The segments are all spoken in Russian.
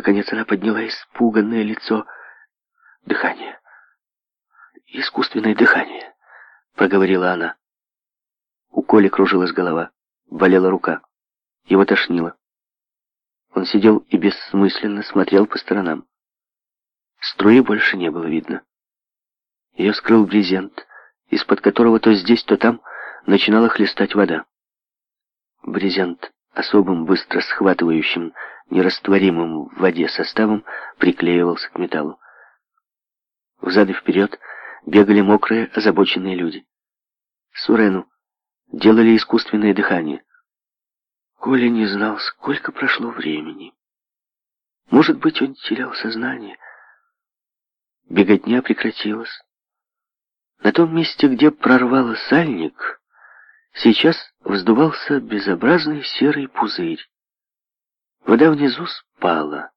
Наконец она подняла испуганное лицо. Дыхание. Искусственное дыхание, проговорила она. У Коли кружилась голова, болела рука. Его тошнило. Он сидел и бессмысленно смотрел по сторонам. Струи больше не было видно. Ее скрыл брезент, из-под которого то здесь, то там начинала хлестать вода. Брезент особым, быстро схватывающим, нерастворимым в воде составом приклеивался к металлу. Взад и вперед бегали мокрые, озабоченные люди. Сурену делали искусственное дыхание. Коля не знал, сколько прошло времени. Может быть, он терял сознание. Беготня прекратилась. На том месте, где прорвало сальник, Сейчас вздувался безобразный серый пузырь. Вода внизу спала.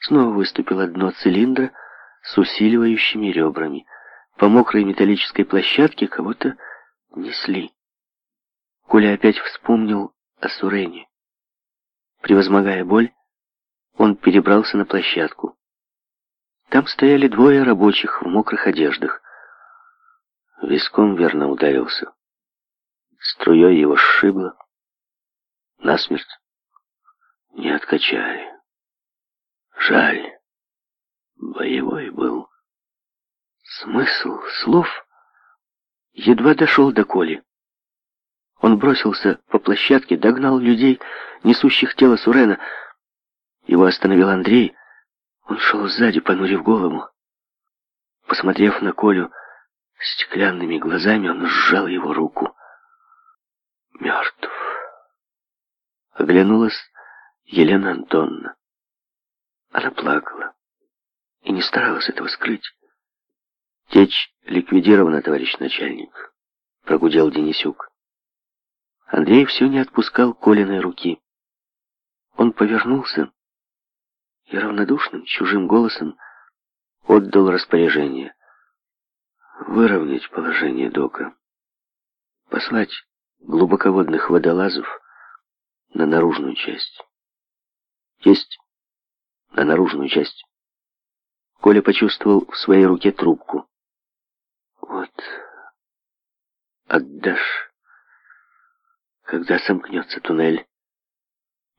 Снова выступило дно цилиндра с усиливающими ребрами. По мокрой металлической площадке кого-то несли. Коля опять вспомнил о Сурене. Превозмогая боль, он перебрался на площадку. Там стояли двое рабочих в мокрых одеждах. Виском верно ударился струей его сшибло. Насмерть не откачали. Жаль. Боевой был. Смысл слов едва дошел до Коли. Он бросился по площадке, догнал людей, несущих тело Сурена. Его остановил Андрей. Он шел сзади, понурив голову. Посмотрев на Колю стеклянными глазами, он сжал его руку мертв. Оглянулась Елена Антонна. Она плакала и не старалась этого скрыть. Течь ликвидирована, товарищ начальник, прогудел Денисюк. Андрей все не отпускал Колиной руки. Он повернулся и равнодушным, чужим голосом отдал распоряжение. Выровнять положение дока. Послать глубоководных водолазов на наружную часть. Есть на наружную часть. Коля почувствовал в своей руке трубку. Вот, отдашь, когда сомкнется туннель,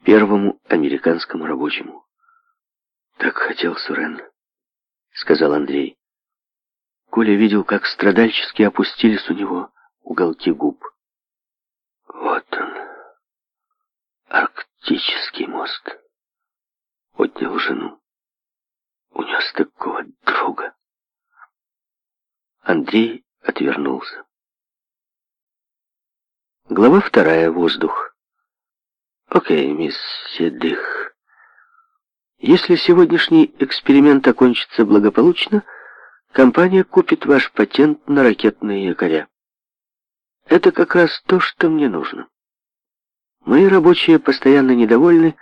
первому американскому рабочему. Так хотел Сурен, сказал Андрей. Коля видел, как страдальчески опустились у него уголки губ. Птический мозг отнял жену. Унес такого друга. Андрей отвернулся. Глава вторая. Воздух. Окей, мисс Седых. Если сегодняшний эксперимент окончится благополучно, компания купит ваш патент на ракетные якоря. Это как раз то, что мне нужно. Мои рабочие постоянно недовольны,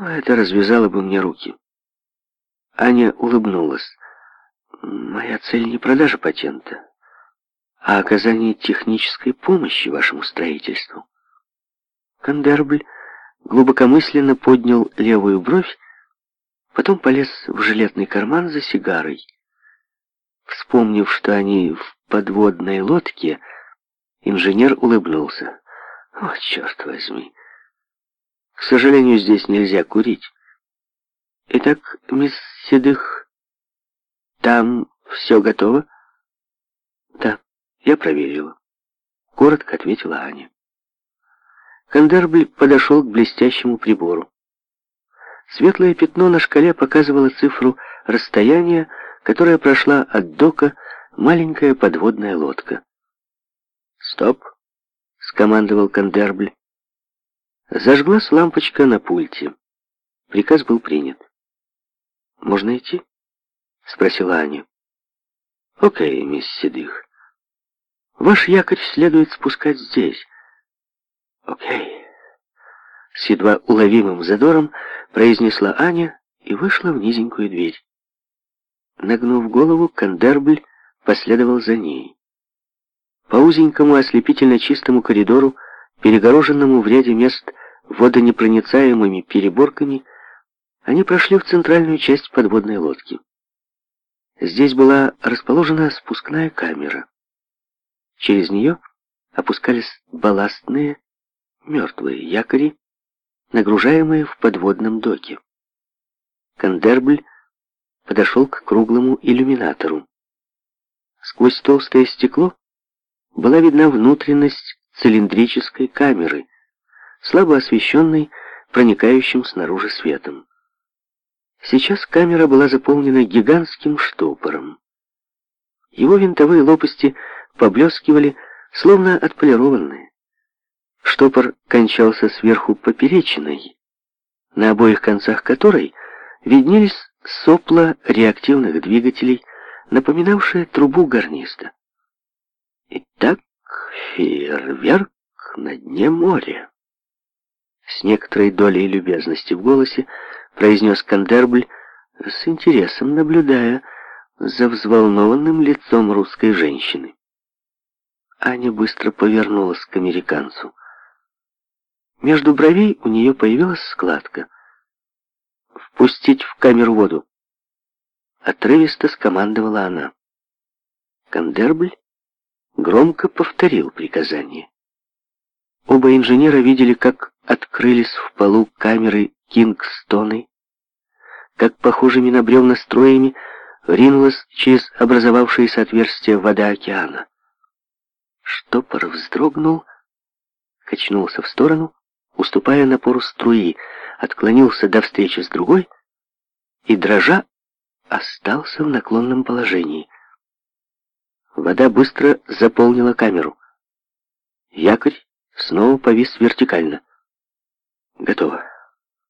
это развязало бы мне руки. Аня улыбнулась. Моя цель не продажа патента, а оказание технической помощи вашему строительству. Кандербль глубокомысленно поднял левую бровь, потом полез в жилетный карман за сигарой. Вспомнив, что они в подводной лодке, инженер улыбнулся. О черт возьми. К сожалению, здесь нельзя курить. Итак, мисс Седых, там все готово? Да, я проверила. Коротко ответила Аня. Кандарбль подошел к блестящему прибору. Светлое пятно на шкале показывало цифру расстояния, которое прошла от дока маленькая подводная лодка. «Стоп!» скомандовал Кандербль. Зажглась лампочка на пульте. Приказ был принят. «Можно идти?» — спросила Аня. «Окей, мисс Седых. Ваш якорь следует спускать здесь». «Окей». С едва уловимым задором произнесла Аня и вышла в низенькую дверь. Нагнув голову, Кандербль последовал за ней по узенькому ослепительно чистому коридору, перегороженному в ряде мест водонепроницаемыми переборками, они прошли в центральную часть подводной лодки. Здесь была расположена спускная камера. Через нее опускались балластные, мертвые якори, нагружаемые в подводном доке. Кандербль подошел к круглому иллюминатору. Сквозь толстое стекло была видна внутренность цилиндрической камеры, слабо освещенной проникающим снаружи светом. Сейчас камера была заполнена гигантским штопором. Его винтовые лопасти поблескивали, словно отполированные. Штопор кончался сверху поперечиной, на обоих концах которой виднелись сопла реактивных двигателей, напоминавшие трубу гарниста. Итак, фейерверк на дне моря. С некоторой долей любезности в голосе произнес Кандербль, с интересом наблюдая за взволнованным лицом русской женщины. Аня быстро повернулась к американцу. Между бровей у нее появилась складка. «Впустить в камеру воду!» Отрывисто скомандовала она. Кандербль громко повторил приказание. Оба инженера видели, как открылись в полу камеры Кингстоны, как похожими на бревна строями ринулась через образовавшиеся отверстия вода океана. Штопор вздрогнул, качнулся в сторону, уступая напору струи, отклонился до встречи с другой и, дрожа, остался в наклонном положении — Вода быстро заполнила камеру. Якорь снова повис вертикально. «Готово»,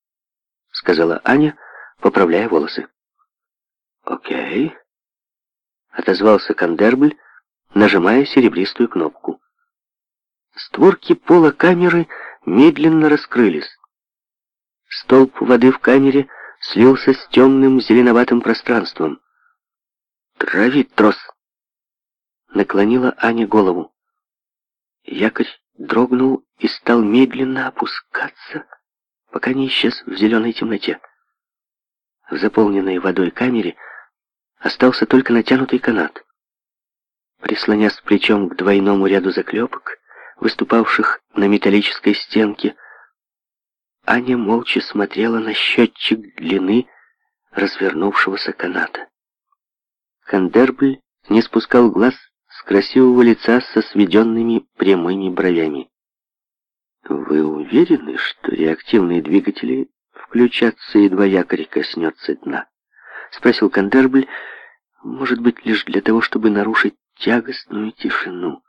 — сказала Аня, поправляя волосы. «Окей», — отозвался Кандербль, нажимая серебристую кнопку. Створки пола камеры медленно раскрылись. Столб воды в камере слился с темным зеленоватым пространством. «Травит трос!» наклонила Аня голову. Якорь дрогнул и стал медленно опускаться, пока не исчез в зеленой темноте. В заполненной водой камере остался только натянутый канат. Прислонясь плечом к двойному ряду заклепок, выступавших на металлической стенке, Аня молча смотрела на счетчик длины развернувшегося каната. Кандербль не спускал глаз красивого лица со сведенными прямыми бровями. «Вы уверены, что реактивные двигатели включатся, едва якорь коснется дна?» — спросил Кондербль, может быть, лишь для того, чтобы нарушить тягостную тишину.